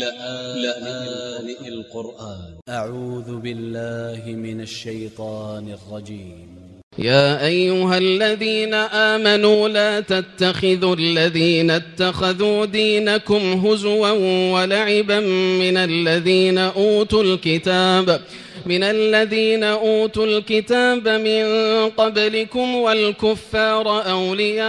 لآن القرآن. أ ع و ذ ب ا ل ل ه من ا ل ش ي ط ا ن ا ل ج ي م يا أيها الذين آمنوا لا تتخذوا الذين اتخذوا دينكم هزوا ولعبا من الذين أوتوا الكتاب من الذين أوتوا الكتاب من قبلكم والكفار أولياء.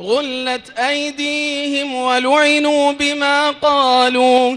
غلت أيديهم ولعنوا بما قالوا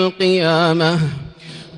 القيامة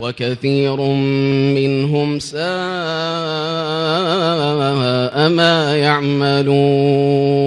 وكثير منهم ساء ما يعملون